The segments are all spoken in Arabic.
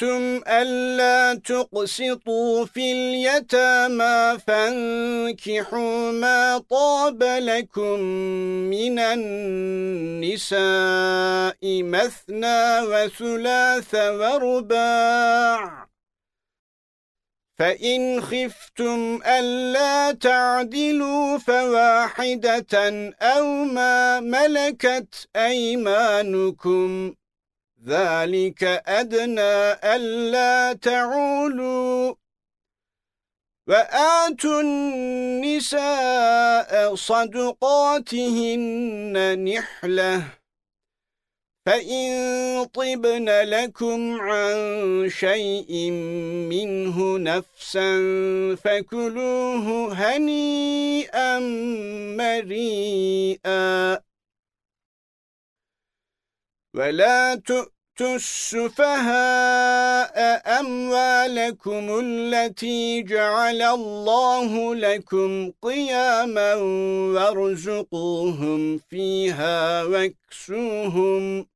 خفتم ألا تقسطوا في اليتامى فانكحوا ما طاب لكم من النساء مثنى وثلاث ورباع فإن خفتم ألا تعدلوا فواحدة أو ما ملكت أيمانكم ذَلِكَ أَدْنَى أَلَّا تَعُولُوا وَآتُوا النِّسَاءَ صَدُقَاتِهِنَّ نِحْلَةً فَإِن طِبْنَ لَكُمْ عَن شَيْءٍ مِّنْهُ نَفْسًا فَكُلُوهُ هَنِيئًا مَّرِيئًا وَلَا السفهاء أموالكم التي جعل الله لكم قياما وارزقوهم فيها واكسوهم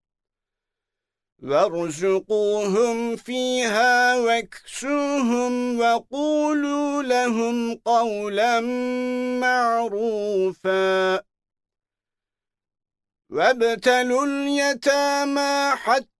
وارزقوهم فيها واكسوهم وقولوا لهم قولا معروفا وابتلوا اليتامى حتى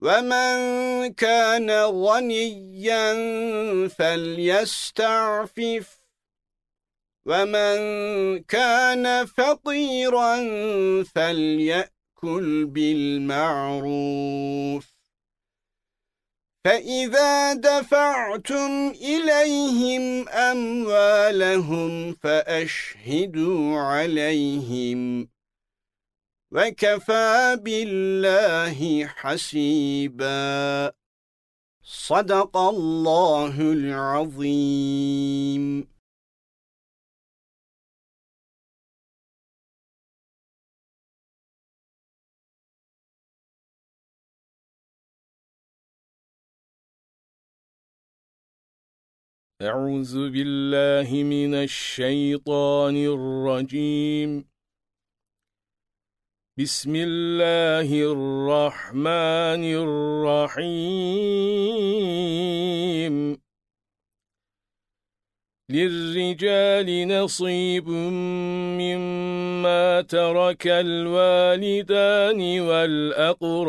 وَمَنْ كَانَ غَنِيًّا فَلْيَسْتَعْفِفْ وَمَنْ كَانَ فَقِيرًا فَلْيَأْكُلْ بِالْمَعْرُوفِ فَإِذَا دَفَعْتُمْ إِلَيْهِمْ أَمْوَالَهُمْ فَأَشْهِدُوا عَلَيْهِمْ وَكَفَى بِاللَّهِ حَسِيبًا. صدق الله العظيم. أعوذ بالله من الشيطان الرجيم. بسم الله الرحمن الرحيم. للرجال نصيب مما ترك الوالدان والأقربون.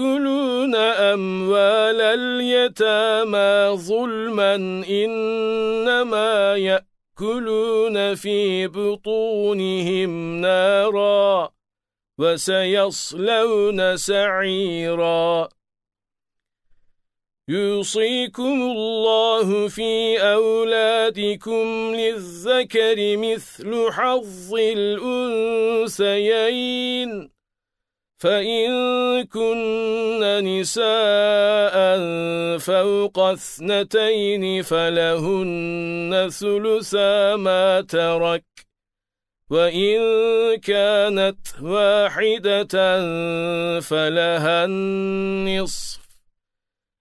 يأكلون أموال اليتامى ظلما إنما يأكلون في بطونهم نارا وسيصلون سعيرا. يوصيكم الله في أولادكم للذكر مثل حظ الأنسيين فَإِن كُنَّ نِسَاءً فَوْقَ اثْنَتَيْنِ فَلَهُنَّ ثُلُثَا مَا تَرَكَ وَإِن كَانَتْ وَاحِدَةً فَلَهَا النِّصْفُ.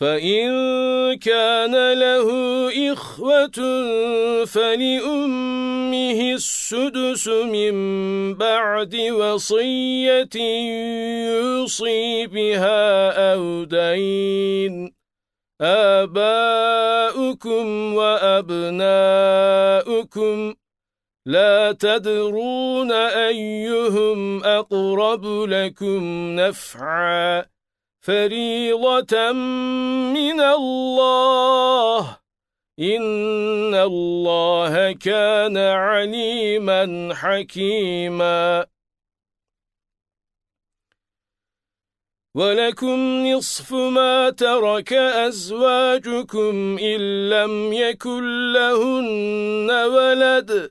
فَإِن كَانَ لَهُ إِخْوَةٌ فَلِأُمِّهِ السُّدُسُ مِنْ بَعْدِ وَصِيَّةٍ يُوصِي بِهَا أَوْ دَيْنٍ. آبَاؤُكُمْ وَأَبْنَاؤُكُمْ. لَا تَدْرُونَ أَيُّهُمْ أَقْرَبُ لَكُمْ نَفْعًا. فريضة من الله. إن الله كان عليما حكيما. ولكم نصف ما ترك أزواجكم إن لم يكن لهن ولد.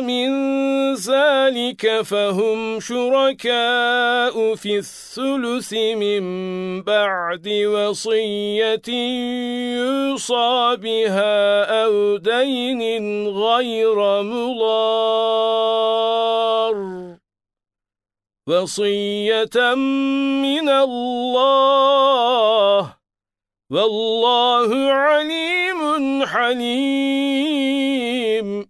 مِنْ ذَلِكَ فَهُمْ شُرَكَاءُ فِي الثُّلُثِ مِنْ بَعْدِ وَصِيَّةٍ يُوصَى بِهَا أَوْ دَيْنٍ غَيْرَ مُضَارٍّ. وَصِيَّةً مِنَ اللَّهِ. وَاللَّهُ عَلِيمٌ حَلِيمٌ.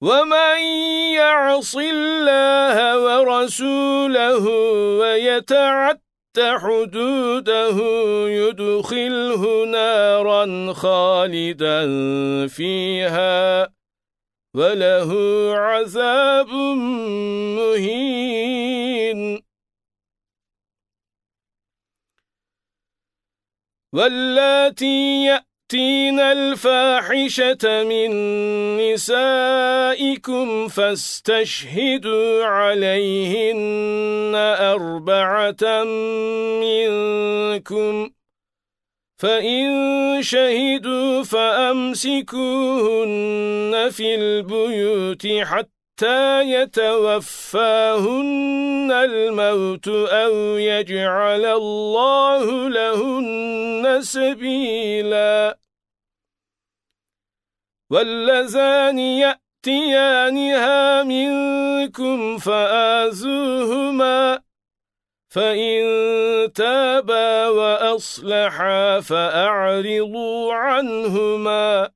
وَمَن يَعْصِ اللَّهَ وَرَسُولَهُ وَيَتَعَدَّ حدوده يدخله نارا خالدا فيها وله عذاب مهين واللاتي يأتين الفاحشة من نسائكم فاستشهدوا عليهن أربعة منكم فَإِن شَهِدُوا فَأَمْسِكُوهُنَّ فِي الْبُيُوتِ حَتَّى يَتَوَفَّاهُنَّ الْمَوْتُ أَوْ يَجْعَلَ اللَّهُ لَهُنَّ سَبِيلًا. وَاللَّذَانِ يَأْتِيَانِهَا مِنكُمْ فَآذُوهُمَا فَإِن تَابَا وَأَصْلَحَا فَأَعْرِضُوا عَنْهُمَا.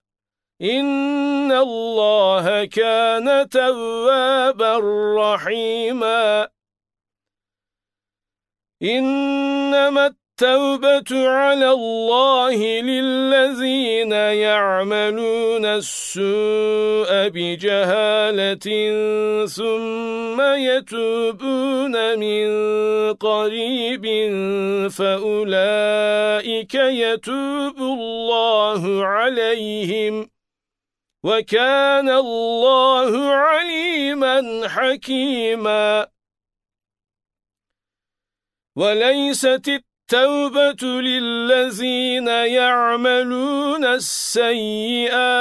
إِنَّ اللَّهَ كَانَ تَوَّابًا رَّحِيمًا إِنَّمَا التوبة على الله للذين يعملون السوء بجهالة ثم يتوبون من قريب فأولئك يتوب الله عليهم وكان الله عليما حكيما. وليست التوبة للذين يعملون السيئات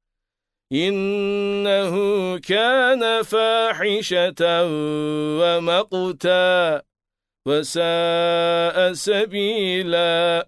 إِنَّهُ كَانَ فَاحِشَةً وَمَقْتًا وَسَاءَ سَبِيلًا.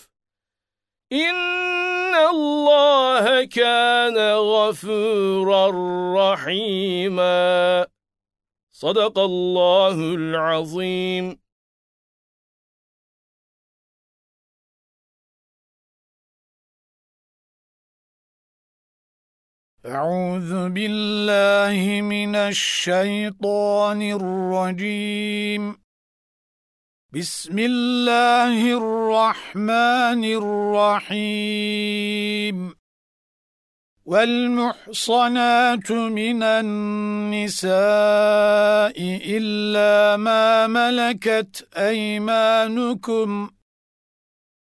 إِنَّ اللَّهَ كَانَ غَفُورًا رَّحِيمًا. صدق الله العظيم. أعوذ بالله من الشيطان الرجيم. بسم الله الرحمن الرحيم. والمحصنات من النساء إلا ما ملكت أيمانكم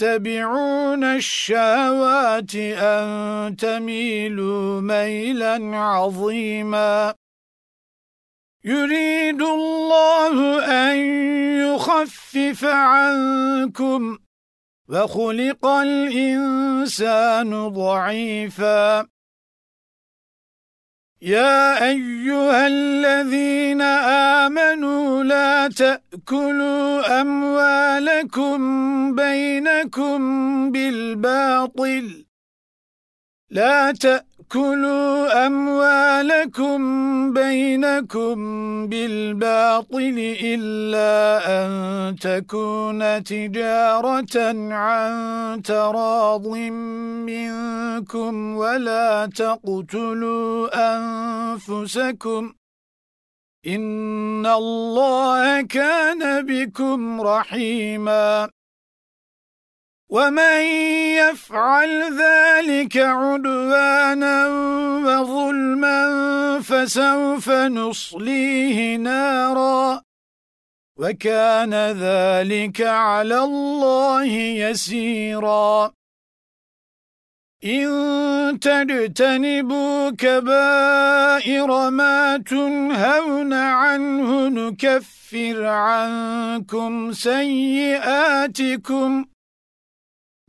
تتبعون الشهوات أن تميلوا ميلا عظيما. يريد الله أن يخفف عنكم وخلق الإنسان ضعيفا. يا أيها الذين آمنوا لا تأكلوا أموالكم بينكم بالباطل. لا تأكلوا تأكلوا أموالكم بينكم بالباطل إلا أن تكون تجارة عن تراض منكم ولا تقتلوا أنفسكم إن الله كان بكم رحيماً ومن يفعل ذلك عدوانا وظلما فسوف نصليه نارا وكان ذلك على الله يسيرا. إن تجتنبوا كبائر ما تنهون عنه نكفر عنكم سيئاتكم.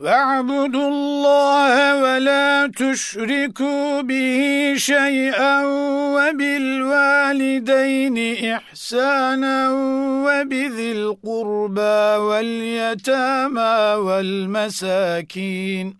واعبدوا الله ولا تشركوا به شيئا وبالوالدين إحسانا وبذي القربى واليتامى والمساكين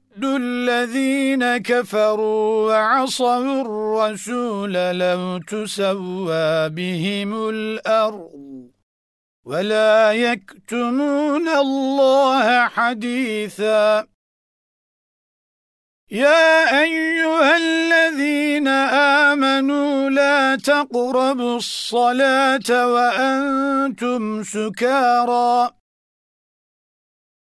الذين كفروا وعصوا الرسول لو تسوى بهم الأرض ولا يكتمون الله حديثا يا أيها الذين آمنوا لا تقربوا الصلاة وأنتم سكارا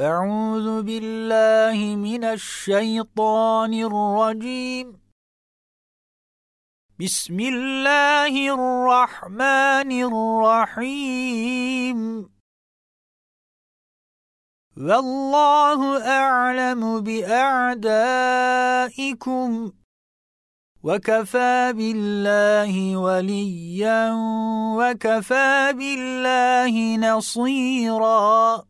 أعوذ بالله من الشيطان الرجيم. بسم الله الرحمن الرحيم. والله أعلم بأعدائكم. وكفى بالله وليا وكفى بالله نصيراً.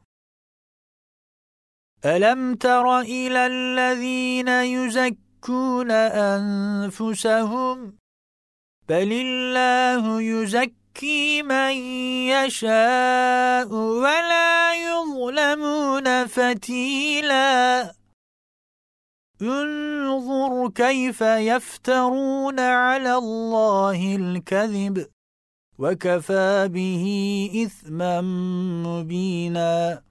ألم تر إلى الذين يزكون أنفسهم بل الله يزكي من يشاء ولا يظلمون فتيلا انظر كيف يفترون على الله الكذب وكفى به إثما مبينا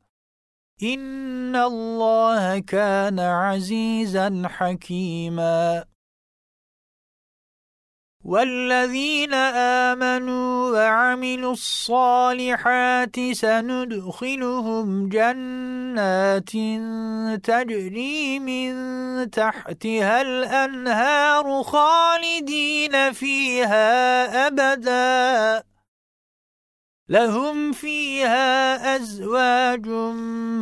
إن الله كان عزيزا حكيما. والذين آمنوا وعملوا الصالحات سندخلهم جنات تجري من تحتها الأنهار خالدين فيها أبداً. لهم فيها أزواج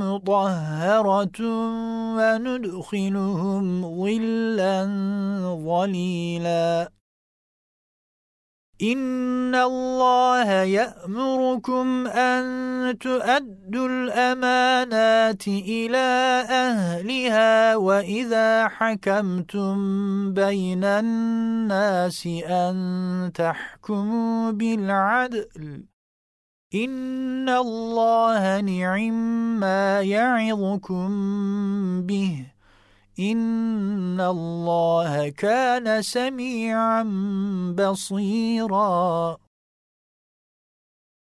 مطهرة وندخلهم ظلا ظليلا. إن الله يأمركم أن تؤدوا الأمانات إلى أهلها وإذا حكمتم بين الناس أن تحكموا بالعدل. إن الله نعم ما يعظكم به إن الله كان سميعا بصيرا.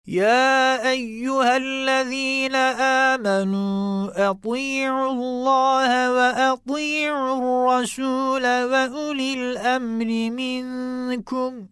يا أيها الذين آمنوا أطيعوا الله وأطيعوا الرسول وأولي الأمر منكم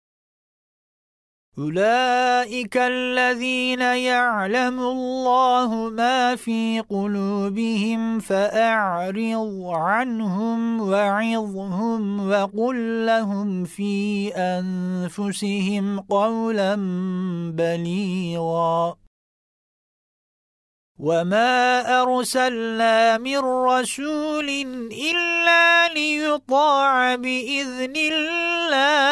أولئك الذين يعلم الله ما في قلوبهم فأعرض عنهم وعظهم وقل لهم في أنفسهم قولا بليغا. وما أرسلنا من رسول إلا ليطاع بإذن الله.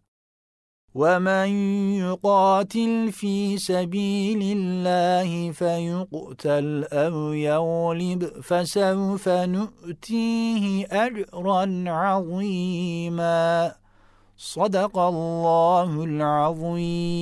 ومن يقاتل في سبيل الله فيقتل أو يغلب فسوف نؤتيه أجرا عظيما صدق الله العظيم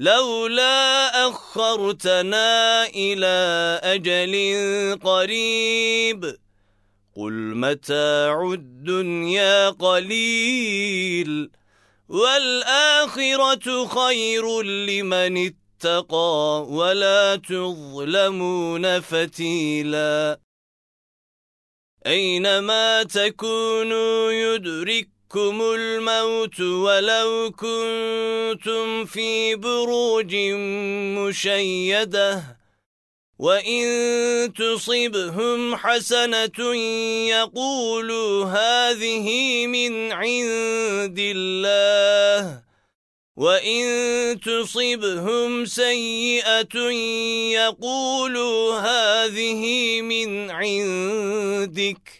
لولا أخرتنا إلى أجل قريب قل متاع الدنيا قليل والآخرة خير لمن اتقى ولا تظلمون فتيلا أينما تكونوا يدرك يَأْتِيكُمُ الْمَوْتُ وَلَوْ كُنتُمْ فِي بُرُوجٍ مُشَيَّدَةٍ. وَإِن تُصِبْهُمْ حَسَنَةٌ يَقُولُوا هَذِهِ مِنْ عِندِ اللَّهِ. وَإِن تُصِبْهُمْ سَيِّئَةٌ يَقُولُوا هَذِهِ مِنْ عِندِكَ.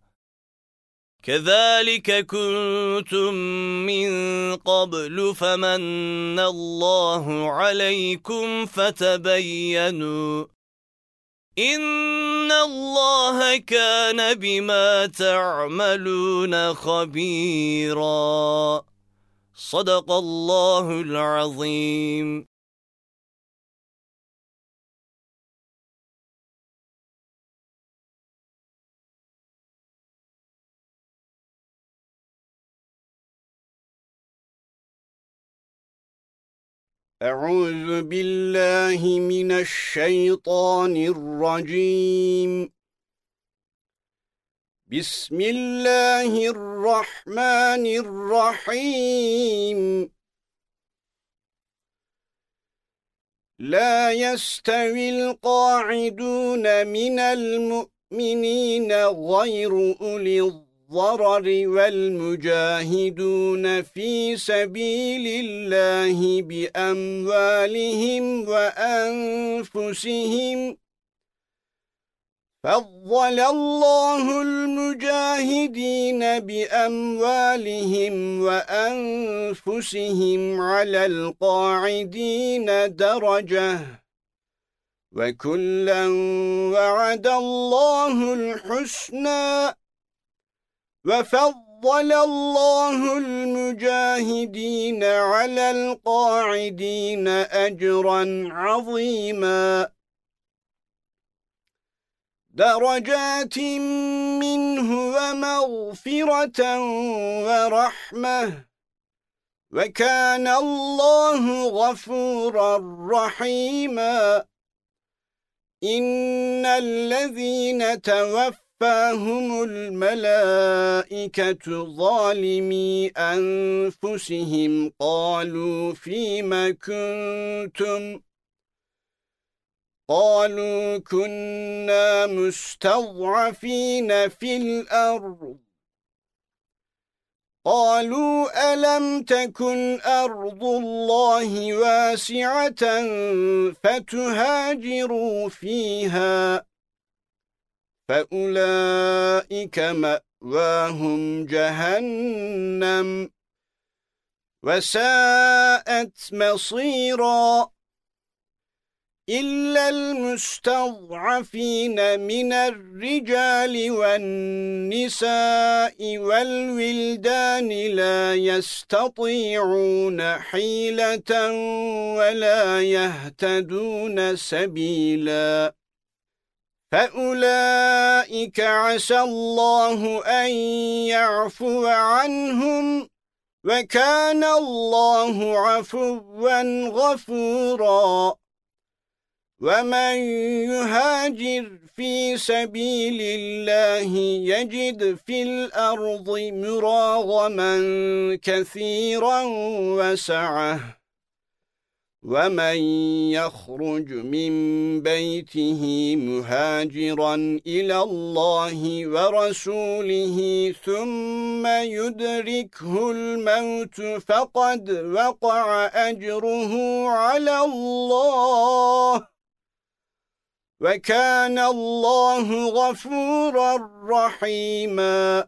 كذلك كنتم من قبل فمن الله عليكم فتبينوا إن الله كان بما تعملون خبيرا. صدق الله العظيم. أعوذ بالله من الشيطان الرجيم. بسم الله الرحمن الرحيم. لا يستوي القاعدون من المؤمنين غير أولي الظلم الضرر والمجاهدون في سبيل الله بأموالهم وأنفسهم. فضل الله المجاهدين بأموالهم وأنفسهم على القاعدين درجة. وكلا وعد الله الحسنى. وَفَضَّلَ اللَّهُ الْمُجَاهِدِينَ عَلَى الْقَاعِدِينَ أَجْرًا عَظِيمًا. دَرَجَاتٍ مِّنْهُ وَمَغْفِرَةً وَرَحْمَةً. وَكَانَ اللَّهُ غَفُورًا رَّحِيمًا. إِنَّ الَّذِينَ تَوَفَّوْا توفاهم الملائكة ظالمي أنفسهم قالوا فيما كنتم قالوا كنا مستضعفين في الأرض قالوا ألم تكن أرض الله واسعة فتهاجروا فيها فأولئك مأواهم جهنم وساءت مصيرا إلا المستضعفين من الرجال والنساء والولدان لا يستطيعون حيلة ولا يهتدون سبيلاً فأولئك عسى الله أن يعفو عنهم وَكَانَ اللَّهُ عَفُوًّا غَفُورًا وَمَنْ يُهَاجِرْ فِي سَبِيلِ اللَّهِ يَجِدْ فِي الْأَرْضِ مُرَاغَمًا كَثِيرًا وَسَعَةً وَمَنْ يَخْرُجْ مِنْ بَيْتِهِ مُهَاجِرًا إِلَى اللَّهِ وَرَسُولِهِ ثُمَّ يُدْرِكْهُ الْمَوْتُ فَقَدْ وَقَعَ أَجْرُهُ عَلَى اللَّهِ وَكَانَ اللَّهُ غَفُورًا رَّحِيمًا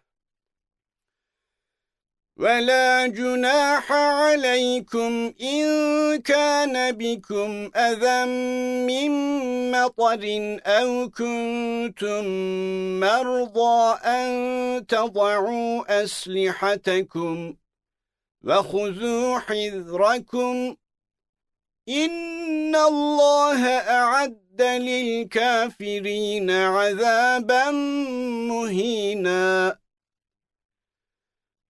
وَلَا جُنَاحَ عَلَيْكُمْ إِن كَانَ بِكُمْ أَذًى مِّن مَّطَرٍ أَوْ كُنتُم مَّرْضَىٰ أَن تَضَعُوا أَسْلِحَتَكُمْ وَخُذُوا حِذْرَكُمْ إِنَّ اللَّهَ أَعَدَّ لِلْكَافِرِينَ عَذَابًا مُّهِينًا.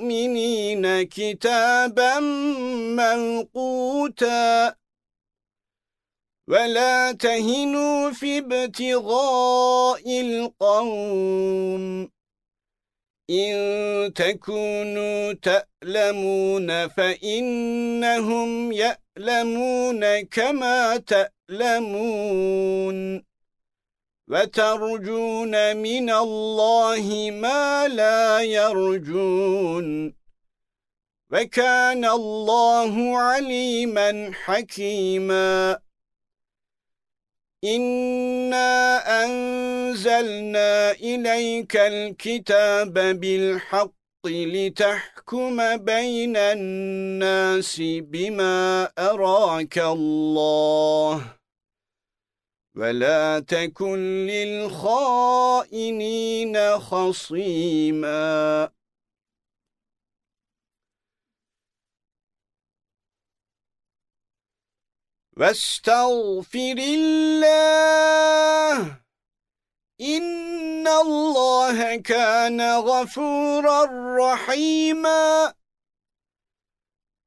المؤمنين كتابا موقوتا ولا تهنوا في ابتغاء القوم. إن تكونوا تألمون فإنهم يألمون كما تألمون. وَتَرْجُونَ مِنَ اللَّهِ مَا لَا يَرْجُونَ وَكَانَ اللَّهُ عَلِيمًا حَكِيمًا. إِنَّا أَنزَلْنَا إِلَيْكَ الْكِتَابَ بِالْحَقِّ لِتَحْكُمَ بَيْنَ النَّاسِ بِمَا أَرَاكَ اللَّهُ. وَلَا تَكُنْ لِلْخَائِنِينَ خَصِيمًا وَاسْتَغْفِرِ اللَّهَ إِنَّ اللَّهَ كَانَ غَفُورًا رَّحِيمًا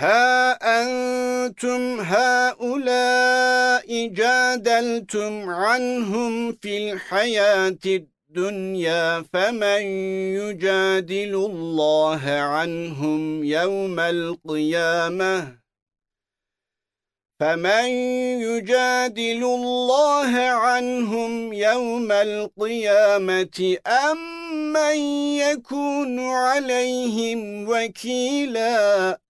ها أنتم هؤلاء جادلتم عنهم في الحياة الدنيا فمن يجادل الله عنهم يوم القيامة؟ فمن يجادل الله عنهم يوم القيامة أم من يكون عليهم وكيلاً؟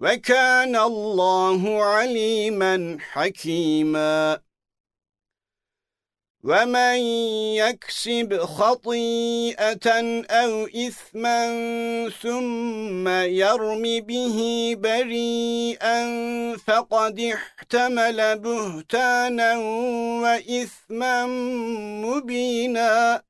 وَكَانَ اللَّهُ عَلِيمًا حَكِيمًا. وَمَن يَكْسِبْ خَطِيئَةً أَوْ إِثْمًا ثُمَّ يَرْمِ بِهِ بَرِيئًا فَقَدِ احْتَمَلَ بُهْتَانًا وَإِثْمًا مُبِينًا.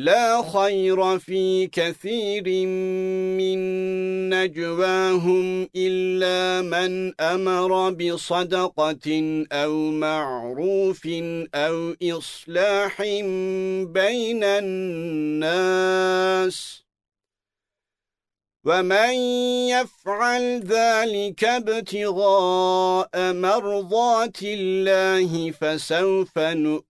لا خير في كثير من نجواهم إلا من أمر بصدقة أو معروف أو إصلاح بين الناس. ومن يفعل ذلك ابتغاء مرضات الله فسوف نؤمن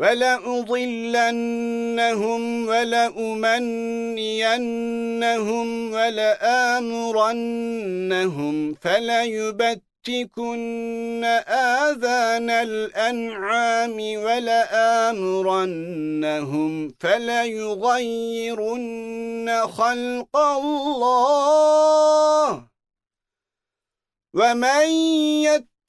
وَلَأُضِلَّنَّهُمْ وَلَأُمَنِّيَنَّهُمْ وَلَآمُرَنَّهُمْ فَلَيُبَتِّكُنَّ آذَانَ الْأَنْعَامِ وَلَآمُرَنَّهُمْ فَلَيُغَيِّرُنَّ خَلْقَ اللَّهِ. وَمَنْ يَتَّقِ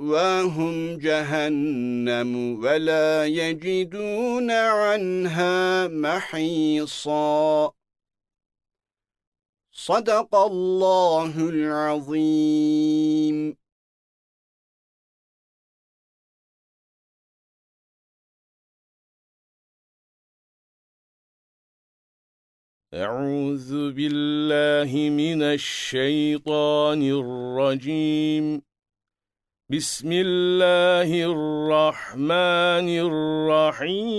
مأواهم جهنم ولا يجدون عنها محيصا. صدق الله العظيم. أعوذ بالله من الشيطان الرجيم. بسم الله الرحمن الرحيم.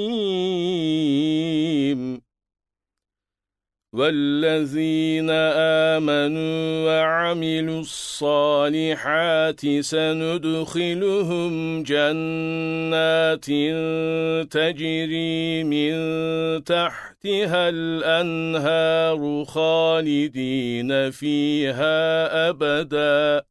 والذين آمنوا وعملوا الصالحات سندخلهم جنات تجري من تحتها الأنهار خالدين فيها أبدا.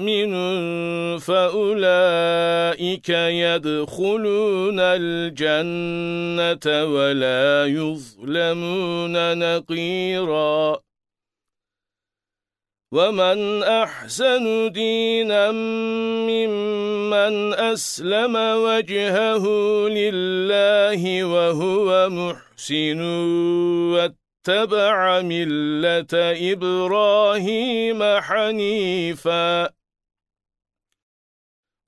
مؤمن فأولئك يدخلون الجنة ولا يظلمون نقيرا ومن أحسن دينا ممن أسلم وجهه لله وهو محسن واتبع ملة إبراهيم حنيفاً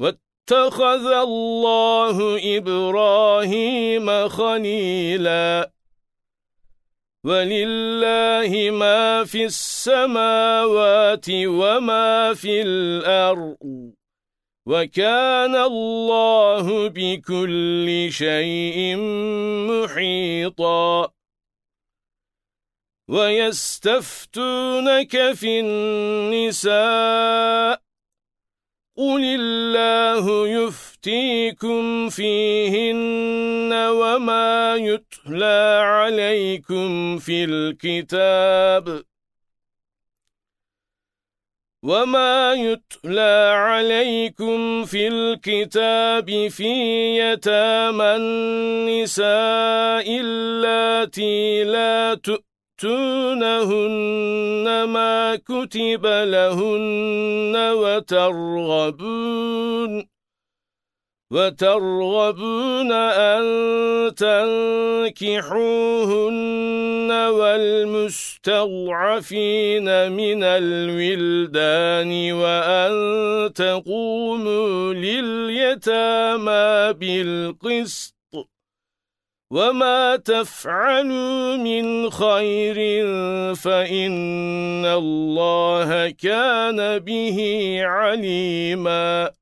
واتخذ الله إبراهيم خليلا. ولله ما في السماوات وما في الأرض. وكان الله بكل شيء محيطا. ويستفتونك في النساء. قل الله يفتيكم فيهن وما يتلى عليكم في الكتاب وما يتلى عليكم في الكتاب في يتامى النساء اللاتي لا تؤمنون تؤتونهن ما كتب لهن وترغبون وترغبون أن تنكحوهن والمستضعفين من الولدان وأن تقوموا لليتامى بالقسط وما تفعلوا من خير فإن الله كان به عليماً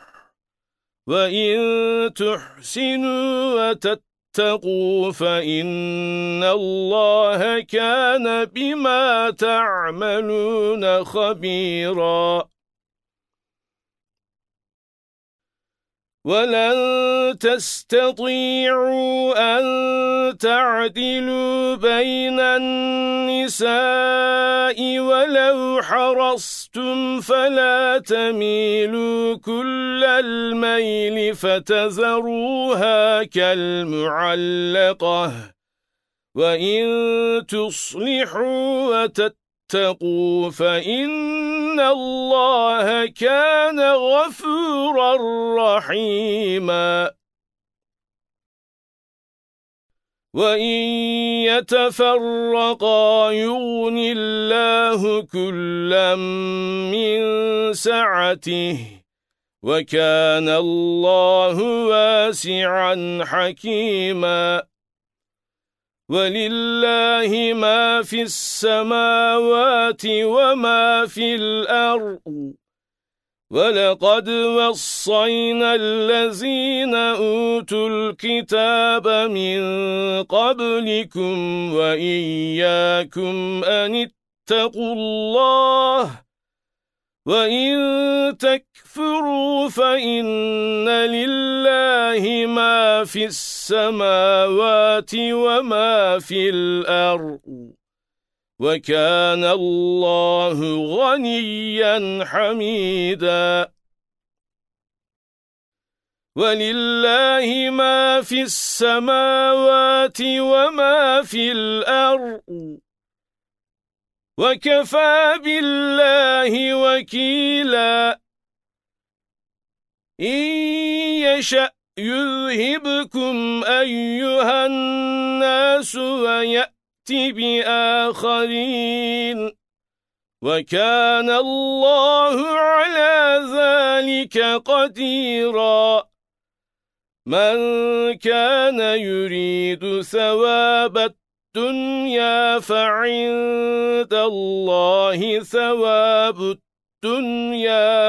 وَإِن تُحْسِنُوا وَتَتَّقُوا فَإِنَّ اللَّهَ كَانَ بِمَا تَعْمَلُونَ خَبِيرًا ولن تستطيعوا أن تعدلوا بين النساء ولو حرصتم فلا تميلوا كل الميل فتذروها كالمعلقة. وَإِن تُصْلِحُوا وَتَتَّقُوا فَإِنَّ اللَّهَ كَانَ غَفُورًا رَّحِيمًا. وَإِن يَتَفَرَّقَا يُغْنِ اللَّهُ كُلًّا مِّن سَعَتِهِ وَكَانَ اللَّهُ وَاسِعًا حَكِيمًا. وَلِلَّهِ مَا فِي السَّمَاوَاتِ وَمَا فِي الْأَرْضِ. وَلَقَدْ وَصَّيْنَا الَّذِينَ أُوتُوا الْكِتَابَ مِنْ قَبْلِكُمْ وَإِيَّاكُمْ أَنِ اتَّقُوا اللَّهَ. وَإِن تَكْفُرُوا فَإِنَّ لِلَّهِ مَا فِي السَّمَاوَاتِ وَمَا فِي الْأَرْضِ وَكَانَ اللَّهُ غَنِيًّا حَمِيدًا. وَلِلَّهِ مَا فِي السَّمَاوَاتِ وَمَا فِي الْأَرْضِ وَكَفَى بِاللَّهِ وَكِيلًا. إِن يَشَأْ يُذْهِبْكُمْ أَيُّهَا النَّاسُ وَيَأْتِ بِآخَرِينَ وَكَانَ اللَّهُ عَلَى ذَلِكَ قَدِيرًا مَنْ كَانَ يُرِيدُ ثَوَابَ الدنيا فعند الله ثواب الدنيا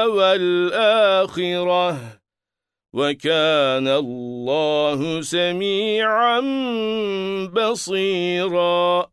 والآخرة. وكان الله سميعا بصيراً.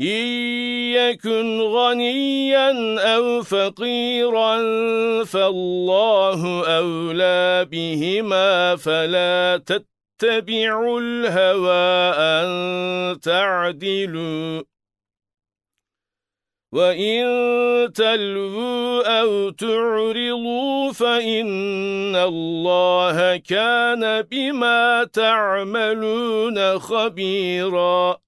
إن يكن غنيا أو فقيرا فالله أولى بهما فلا تتبعوا الهوى أن تعدلوا وَإِن تَلْوُوا أَوْ تُعْرِضُوا فَإِنَّ اللَّهَ كَانَ بِمَا تَعْمَلُونَ خَبِيرًا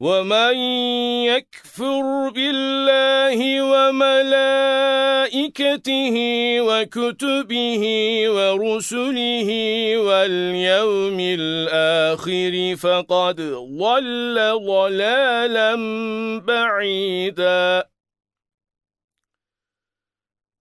وَمَن يَكْفُرْ بِاللَّهِ وَمَلَائِكَتِهِ وَكُتُبِهِ وَرُسُلِهِ وَالْيَوْمِ الْآخِرِ فَقَدْ ضَلَّ ضَلَالًا بَعِيدًا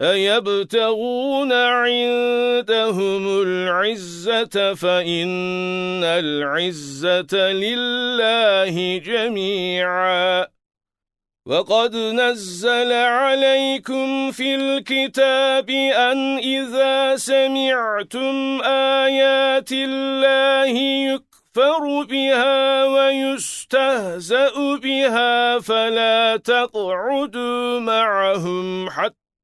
أَيَبْتَغُونَ عِندَهُمُ الْعِزَّةَ فَإِنَّ الْعِزَّةَ لِلَّهِ جَمِيعًا وَقَدْ نَزَّلَ عَلَيْكُمْ فِي الْكِتَابِ أَنْ إِذَا سَمِعْتُمْ آيَاتِ اللَّهِ يُكْفَرُ بِهَا وَيُسْتَهْزَأُ بِهَا فَلَا تَقْعُدُوا مَعَهُمْ حَتَّى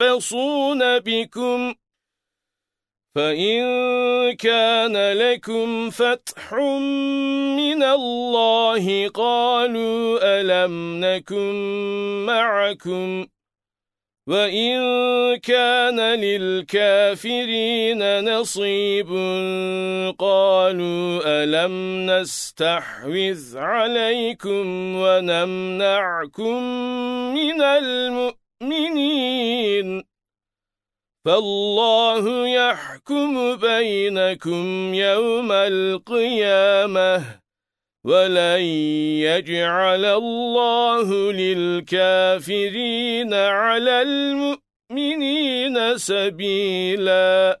يَتَرَبَّصُونَ بِكُمْ. فَإِن كَانَ لَكُمْ فَتْحٌ مِّنَ اللَّهِ قَالُوا أَلَمْ نَكُن مَّعَكُمْ. وَإِن كَانَ لِلْكَافِرِينَ نَصِيبٌ قَالُوا أَلَمْ نَسْتَحْوِذْ عَلَيْكُمْ وَنَمْنَعْكُمْ مِنَ الْمُؤْمِنِينَ. فالله يحكم بينكم يوم القيامة ولن يجعل الله للكافرين على المؤمنين سبيلا.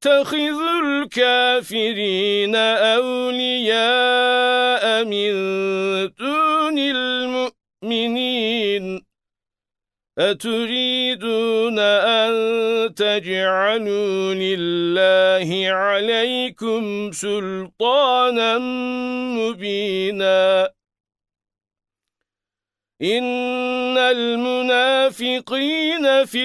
تَتَّخِذُوا الْكَافِرِينَ أَوْلِيَاءَ مِن دُونِ الْمُؤْمِنِينَ أتريدون أن تجعلوا لله عليكم سلطانا مبينا إن المنافقين في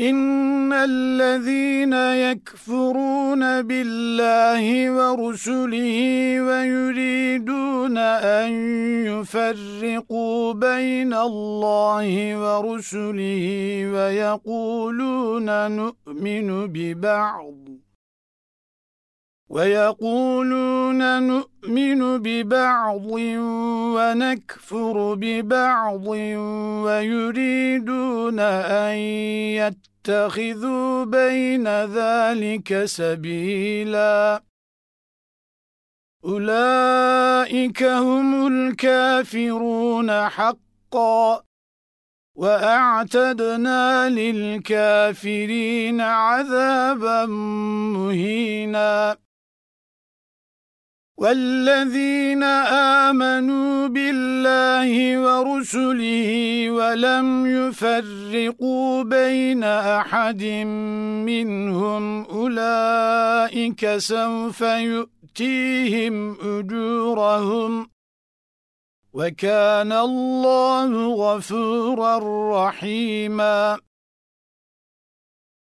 إن الذين يكفرون بالله ورسله ويريدون أن يفرقوا بين الله ورسله ويقولون نؤمن ببعض ويقولون نؤمن ببعض ونكفر ببعض ويريدون أن يتخذوا بين ذلك سبيلا. أولئك هم الكافرون حقا. وأعتدنا للكافرين عذابا مهينا. وَالَّذِينَ آمَنُوا بِاللَّهِ وَرُسُلِهِ وَلَمْ يُفَرِّقُوا بَيْنَ أَحَدٍ مِّنْهُمْ أُولَئِكَ سَوْفَ يُؤْتِيهِمْ أُجُورَهُمْ وَكَانَ اللَّهُ غَفُورًا رَّحِيمًا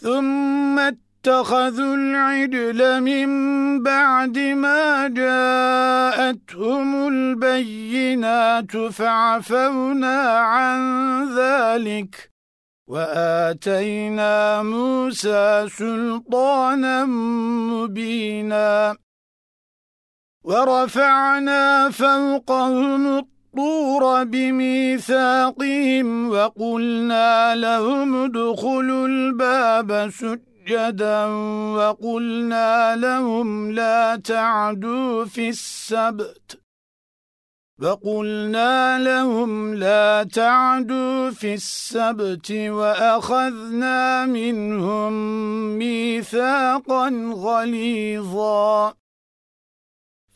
ثم اتخذوا العجل من بعد ما جاءتهم البينات فعفونا عن ذلك وآتينا موسى سلطانا مبينا ورفعنا فوقهم الطور بميثاقهم وقلنا لهم ادخلوا الباب سجدا وقلنا لهم لا تعدوا في السبت وقلنا لهم لا تعدوا في السبت وأخذنا منهم ميثاقا غليظا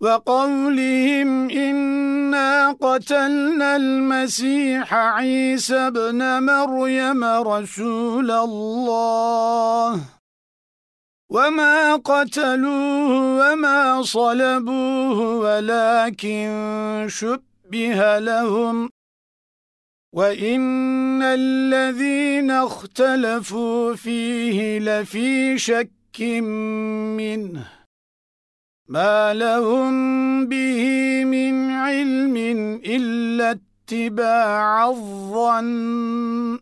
وقولهم إنا قتلنا المسيح عيسى بن مريم رسول الله. وما قتلوه وما صلبوه ولكن شبه لهم. وَإِنَّ الَّذِينَ اخْتَلَفُوا فِيهِ لَفِي شَكٍّ مِّنْهِ. مَا لَهُم بِهِ مِنْ عِلْمٍ إِلَّا اتِّبَاعَ الظَّنِّ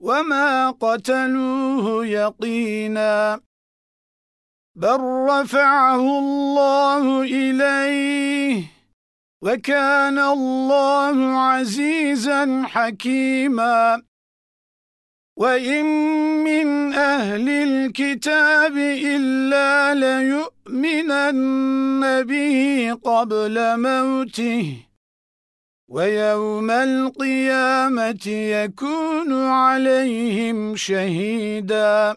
وَمَا قَتَلُوهُ يَقِينًا بَلْ رَفَعَهُ اللَّهُ إِلَيْهِ وَكَانَ اللَّهُ عَزِيزًا حَكِيمًا وَإِن مِّنْ أَهْلِ الْكِتَابِ إِلَّا لَيُؤْمِنَنَّ بِهِ قَبْلَ مَوْتِهِ وَيَوْمَ الْقِيَامَةِ يَكُونُ عَلَيْهِمْ شَهِيدًا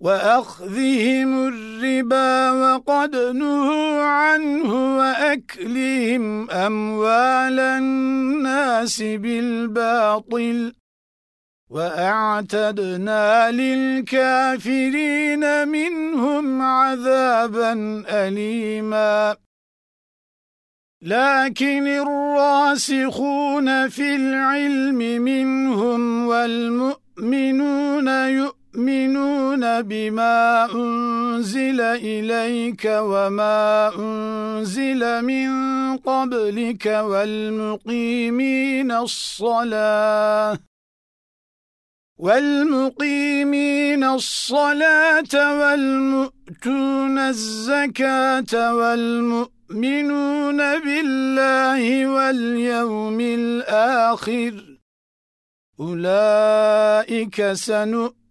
وَأَخْذِهِمُ الرِّبَا وَقَدْ نُهُوا عَنْهُ وَأَكْلِهِمْ أَمْوَالَ النَّاسِ بِالْبَاطِلِ وَأَعْتَدْنَا لِلْكَافِرِينَ مِنْهُمْ عَذَابًا أَلِيمًا. لكن الراسخون في العلم منهم والمؤمنون يؤمنون بما أنزل إليك وما أنزل من قبلك والمقيمين الصلاة والمقيمين الصلاة والمؤتون الزكاة والمؤمنين يؤمنون بالله واليوم الآخر. أولئك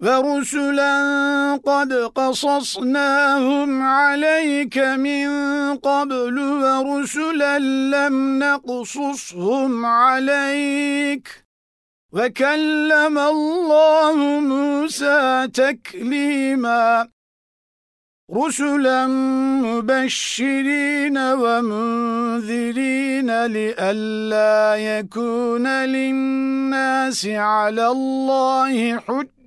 وَرُسُلًا قَدْ قَصَصْنَاهُمْ عَلَيْكَ مِنْ قَبْلُ وَرُسُلًا لَمْ نَقْصُصْهُمْ عَلَيْكَ وَكَلَّمَ اللَّهُ مُوسَى تَكْلِيمًا رُسُلًا مُبَشِّرِينَ وَمُنذِرِينَ لِئَلَّا يَكُونَ لِلنَّاسِ عَلَى اللَّهِ حُجَّةٌ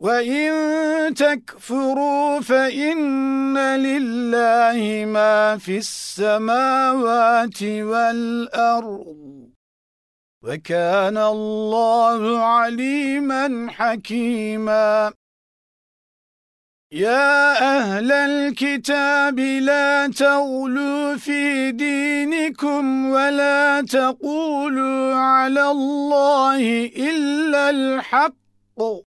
وَإِن تَكْفُرُوا فَإِنَّ لِلَّهِ مَا فِي السَّمَاوَاتِ وَالْأَرْضِ. وَكَانَ اللَّهُ عَلِيمًا حَكِيمًا. يَا أَهْلَ الْكِتَابِ لَا تَغْلُوا فِي دِينِكُمْ وَلَا تَقُولُوا عَلَى اللَّهِ إِلَّا الْحَقَّ.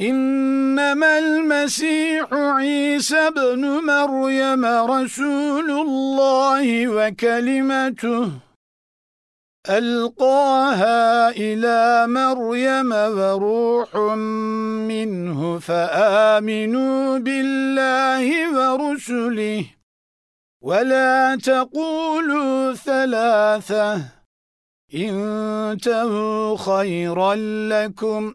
إِنَّمَا الْمَسِيحُ عِيسَى بْنُ مَرْيَمَ رَسُولُ اللَّهِ وَكَلِمَتُهُ أَلْقَاهَا إِلَى مَرْيَمَ وَرُوحٌ مِّنْهُ فَآمِنُوا بِاللَّهِ وَرُسُلِهِ وَلَا تَقُولُوا ثَلَاثَةٌ إنتهوا خَيْرًا لَكُمْ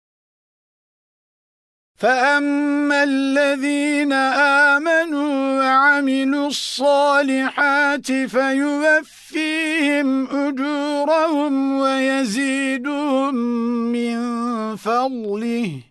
فَأَمَّا الَّذِينَ آمَنُوا وَعَمِلُوا الصَّالِحَاتِ فَيُوَفِّيهِمْ أُجُورَهُمْ وَيَزِيدُهُم مِّن فَضْلِهِ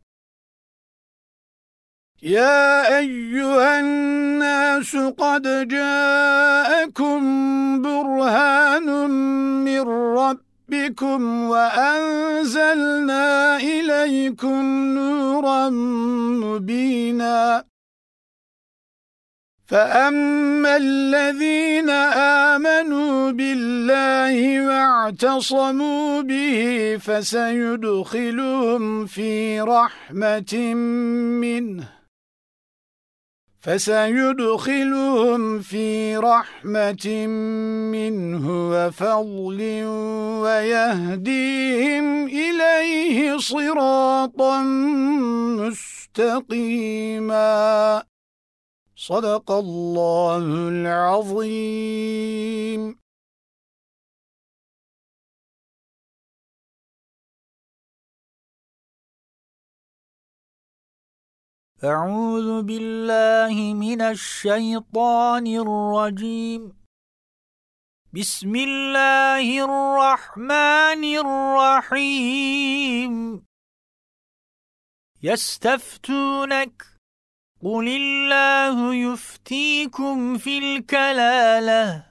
يا أيها الناس قد جاءكم برهان من ربكم وأنزلنا إليكم نورا مبينا. فأما الذين آمنوا بالله واعتصموا به فسيدخلهم في رحمة منه. فسيدخلهم في رحمة منه وفضل ويهديهم إليه صراطا مستقيما. صدق الله العظيم. أعوذ بالله من الشيطان الرجيم. بسم الله الرحمن الرحيم. يستفتونك. قل الله يفتيكم في الكلالة.